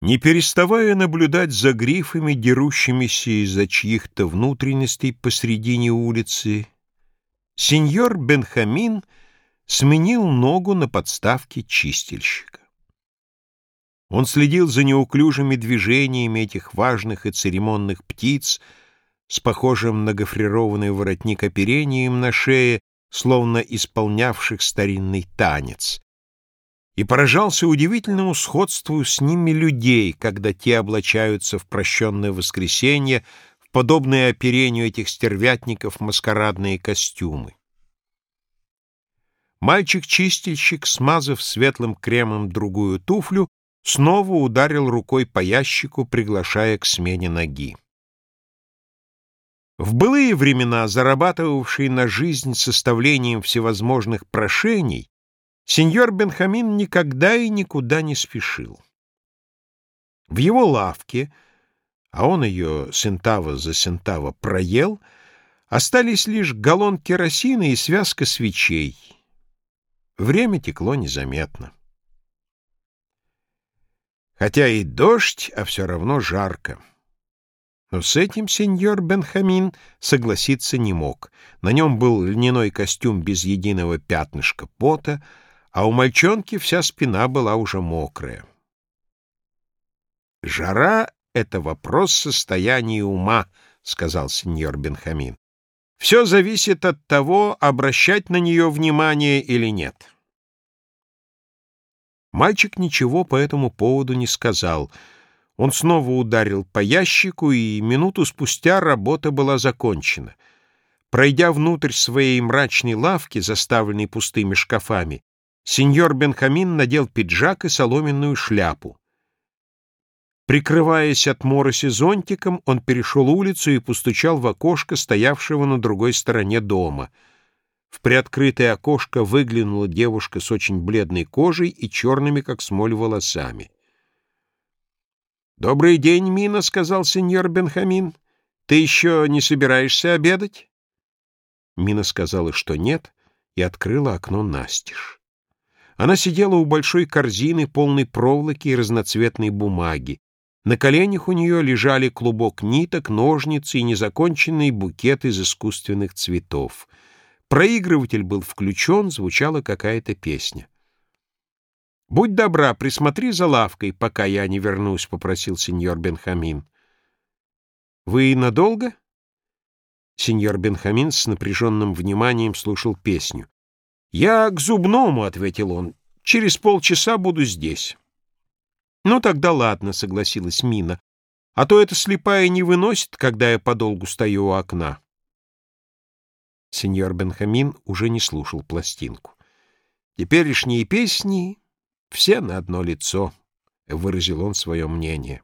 Не переставая наблюдать за грифами, дерущимися из-за чьих-то внутренностей посредине улицы, сеньор Бенхамин сменил ногу на подставке чистильщика. Он следил за неуклюжими движениями этих важных и церемонных птиц с похожим на гофрированный воротник оперением на шее, словно исполнявших старинный танец, и поражался удивительному сходству с ними людей, когда те облачаются в прощенное воскресенье в подобные оперению этих стервятников маскарадные костюмы. Мальчик-чистильщик, смазав светлым кремом другую туфлю, снова ударил рукой по ящику, приглашая к смене ноги. В былые времена, зарабатывавший на жизнь составлением всевозможных прошений, Сеньор Бенхамин никогда и никуда не спешил. В его лавке, а он ее сентава за сентава проел, остались лишь галлон керосина и связка свечей. Время текло незаметно. Хотя и дождь, а все равно жарко. Но с этим сеньор Бенхамин согласиться не мог. На нем был льняной костюм без единого пятнышка пота, а у мальчонки вся спина была уже мокрая. «Жара — это вопрос состояния ума», — сказал сеньор Бенхамин. «Все зависит от того, обращать на нее внимание или нет». Мальчик ничего по этому поводу не сказал. Он снова ударил по ящику, и минуту спустя работа была закончена. Пройдя внутрь своей мрачной лавки, заставленной пустыми шкафами, Сеньор Бенхамин надел пиджак и соломенную шляпу. Прикрываясь от мороси зонтиком, он перешел улицу и постучал в окошко, стоявшего на другой стороне дома. В приоткрытое окошко выглянула девушка с очень бледной кожей и черными, как смоль, волосами. «Добрый день, Мина», — сказал сеньор Бенхамин. «Ты еще не собираешься обедать?» Мина сказала, что нет, и открыла окно настежь. Она сидела у большой корзины, полной проволоки и разноцветной бумаги. На коленях у нее лежали клубок ниток, ножницы и незаконченный букет из искусственных цветов. Проигрыватель был включен, звучала какая-то песня. «Будь добра, присмотри за лавкой, пока я не вернусь», — попросил сеньор Бенхамин. «Вы надолго?» Сеньор Бенхамин с напряженным вниманием слушал песню. «Я к зубному», — ответил он. «Через полчаса буду здесь». «Ну тогда ладно», — согласилась Мина. «А то эта слепая не выносит, когда я подолгу стою у окна». Сеньор Бенхамин уже не слушал пластинку. «Теперешние песни все на одно лицо», — выразил он свое мнение.